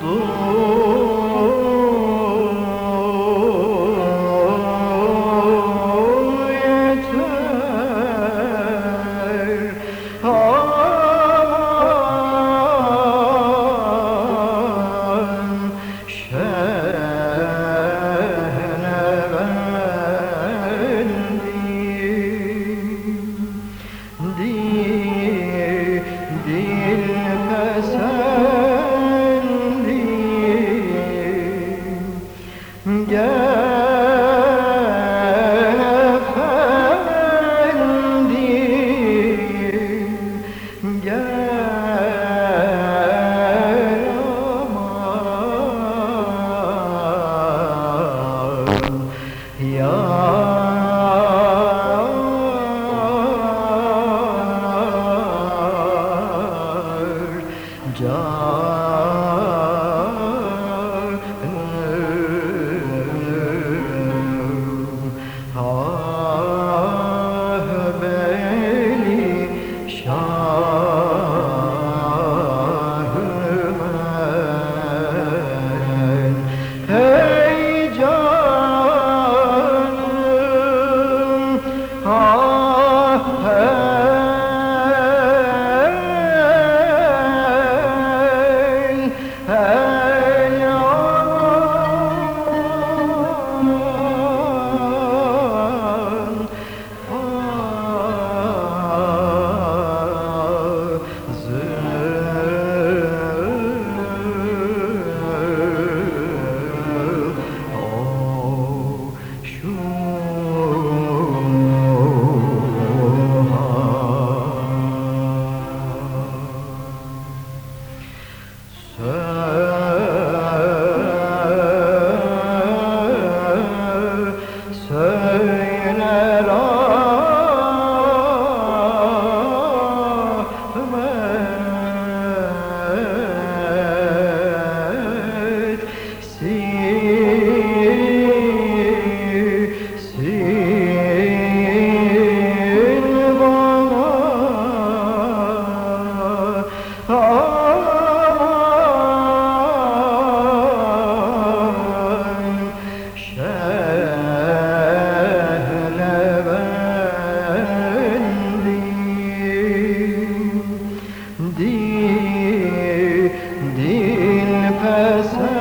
do nefes